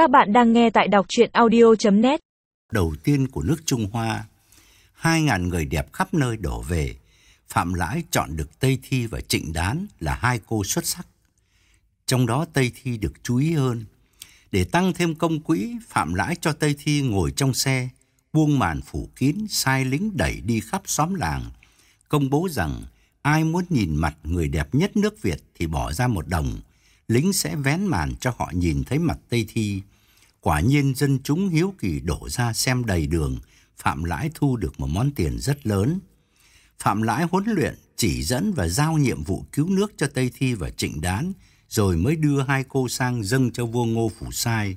Các bạn đang nghe tại đọc chuyện audio.net Đầu tiên của nước Trung Hoa, hai ngàn người đẹp khắp nơi đổ về. Phạm Lãi chọn được Tây Thi và Trịnh Đán là hai cô xuất sắc. Trong đó Tây Thi được chú ý hơn. Để tăng thêm công quỹ, Phạm Lãi cho Tây Thi ngồi trong xe, buông màn phủ kín, sai lính đẩy đi khắp xóm làng, công bố rằng ai muốn nhìn mặt người đẹp nhất nước Việt thì bỏ ra một đồng, lính sẽ vén màn cho họ nhìn thấy mặt Tây Thi. Quả nhiên dân chúng hiếu kỳ đổ ra xem đầy đường, Phạm Lãi thu được một món tiền rất lớn. Phạm Lãi huấn luyện, chỉ dẫn và giao nhiệm vụ cứu nước cho Tây Thi và Trịnh Đán, rồi mới đưa hai cô sang dâng cho vua Ngô Phủ Sai.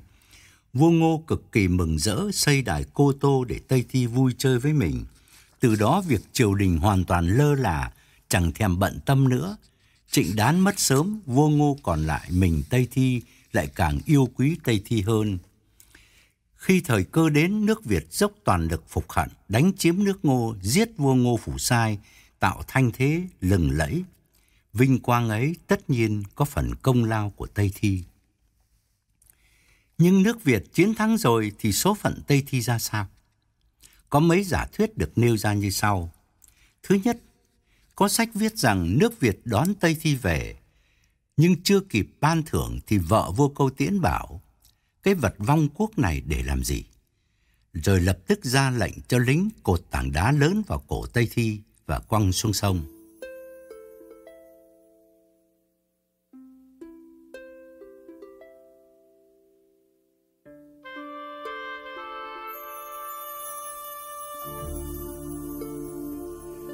Vua Ngô cực kỳ mừng rỡ xây đài Cô Tô để Tây Thi vui chơi với mình. Từ đó việc triều đình hoàn toàn lơ là, chẳng thèm bận tâm nữa. Trịnh Đán mất sớm, vua Ngô còn lại mình Tây Thi lại càng yêu quý Tây Thi hơn. Khi thời cơ đến, nước Việt dốc toàn lực phục hận, đánh chiếm nước Ngô, giết vua Ngô Phủ Sai, tạo thanh thế lừng lẫy. Vinh quang ấy tất nhiên có phần công lao của Tây Thi. Nhưng nước Việt chiến thắng rồi thì số phận Tây Thi ra sao? Có mấy giả thuyết được nêu ra như sau. Thứ nhất, có sách viết rằng nước Việt đón Tây Thi về, nhưng chưa kịp ban thưởng thì vợ vua câu tiễn bảo, cái vật vong quốc này để làm gì? Rồi lập tức ra lệnh cho lính cột tảng đá lớn vào cổ Tây Thi và quăng xuống sông.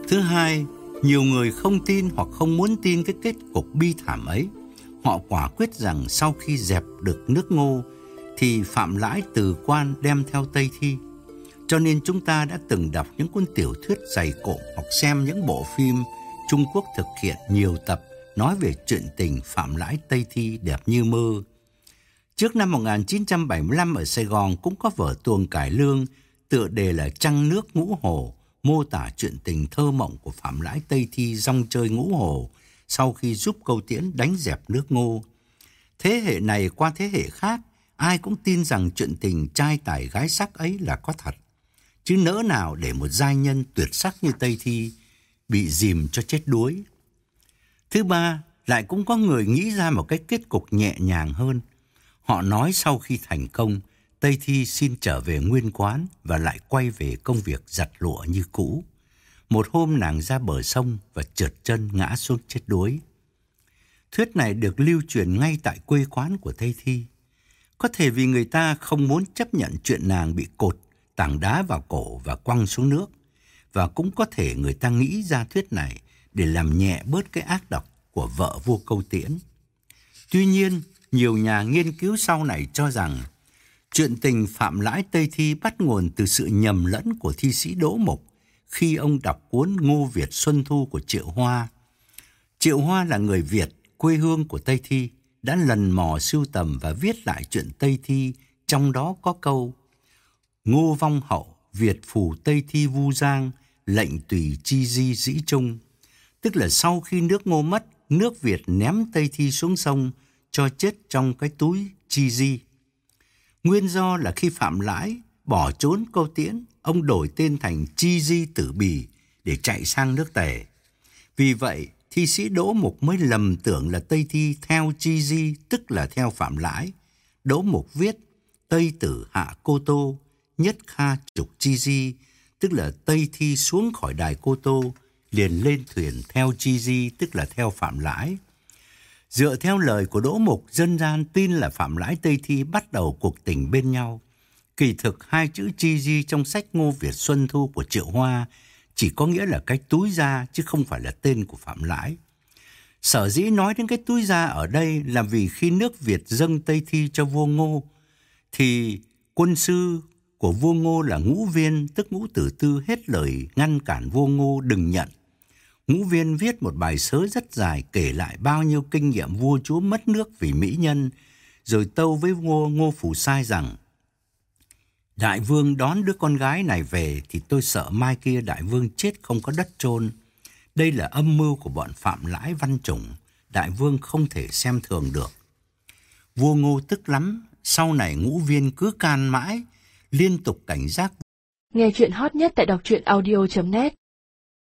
Thứ hai, nhiều người không tin hoặc không muốn tin cái kết cục bi thảm ấy. Họ quả quyết rằng sau khi dẹp được nước ngô, thì Phạm Lãi từ quan đem theo Tây Thi. Cho nên chúng ta đã từng đọc những cuốn tiểu thuyết dày cộm hoặc xem những bộ phim Trung Quốc thực hiện nhiều tập nói về chuyện tình Phạm Lãi Tây Thi đẹp như mơ. Trước năm 1975 ở Sài Gòn cũng có vở tuồng cải lương tựa đề là Trăng nước ngũ hồ mô tả chuyện tình thơ mộng của Phạm Lãi Tây Thi rong chơi ngũ hồ sau khi giúp câu tiễn đánh dẹp nước ngô. Thế hệ này qua thế hệ khác, ai cũng tin rằng chuyện tình trai tài gái sắc ấy là có thật. Chứ nỡ nào để một giai nhân tuyệt sắc như Tây Thi bị dìm cho chết đuối. Thứ ba, lại cũng có người nghĩ ra một cái kết cục nhẹ nhàng hơn. Họ nói sau khi thành công, Tây Thi xin trở về nguyên quán và lại quay về công việc giặt lụa như cũ. Một hôm nàng ra bờ sông và trượt chân ngã xuống chết đuối. Thuyết này được lưu truyền ngay tại quê quán của Tây Thi. Có thể vì người ta không muốn chấp nhận chuyện nàng bị cột, tảng đá vào cổ và quăng xuống nước. Và cũng có thể người ta nghĩ ra thuyết này để làm nhẹ bớt cái ác độc của vợ vua câu tiễn. Tuy nhiên, nhiều nhà nghiên cứu sau này cho rằng Chuyện tình Phạm Lãi Tây Thi bắt nguồn từ sự nhầm lẫn của thi sĩ Đỗ Mục khi ông đọc cuốn Ngô Việt Xuân Thu của Triệu Hoa. Triệu Hoa là người Việt, quê hương của Tây Thi, đã lần mò sưu tầm và viết lại chuyện Tây Thi, trong đó có câu Ngô Vong Hậu, Việt phù Tây Thi Vu Giang, lệnh tùy chi di dĩ trung. Tức là sau khi nước ngô mất, nước Việt ném Tây Thi xuống sông, cho chết trong cái túi chi di. Nguyên do là khi Phạm Lãi bỏ trốn câu tiễn, ông đổi tên thành Chi Di Tử Bì để chạy sang nước Tề. Vì vậy, thi sĩ Đỗ Mục mới lầm tưởng là Tây Thi theo Chi Di, tức là theo Phạm Lãi. Đỗ Mục viết Tây Tử Hạ Cô Tô, Nhất Kha Trục Chi Di, tức là Tây Thi xuống khỏi đài Cô Tô, liền lên thuyền theo Chi Di, tức là theo Phạm Lãi. Dựa theo lời của Đỗ Mục, dân gian tin là Phạm Lãi Tây Thi bắt đầu cuộc tình bên nhau. Kỳ thực hai chữ chi di trong sách Ngô Việt Xuân Thu của Triệu Hoa chỉ có nghĩa là cái túi da chứ không phải là tên của Phạm Lãi. Sở dĩ nói đến cái túi da ở đây là vì khi nước Việt dâng Tây Thi cho vua Ngô thì quân sư của vua Ngô là Ngũ Viên tức Ngũ Tử Tư hết lời ngăn cản vua Ngô đừng nhận Ngũ Viên viết một bài sớ rất dài kể lại bao nhiêu kinh nghiệm vua chúa mất nước vì mỹ nhân, rồi tâu với vua Ngô Phủ Sai rằng Đại vương đón đứa con gái này về thì tôi sợ mai kia đại vương chết không có đất chôn. Đây là âm mưu của bọn Phạm Lãi Văn Chủng, đại vương không thể xem thường được. Vua Ngô tức lắm, sau này ngũ viên cứ can mãi, liên tục cảnh giác. Nghe chuyện hot nhất tại đọc truyện audio.net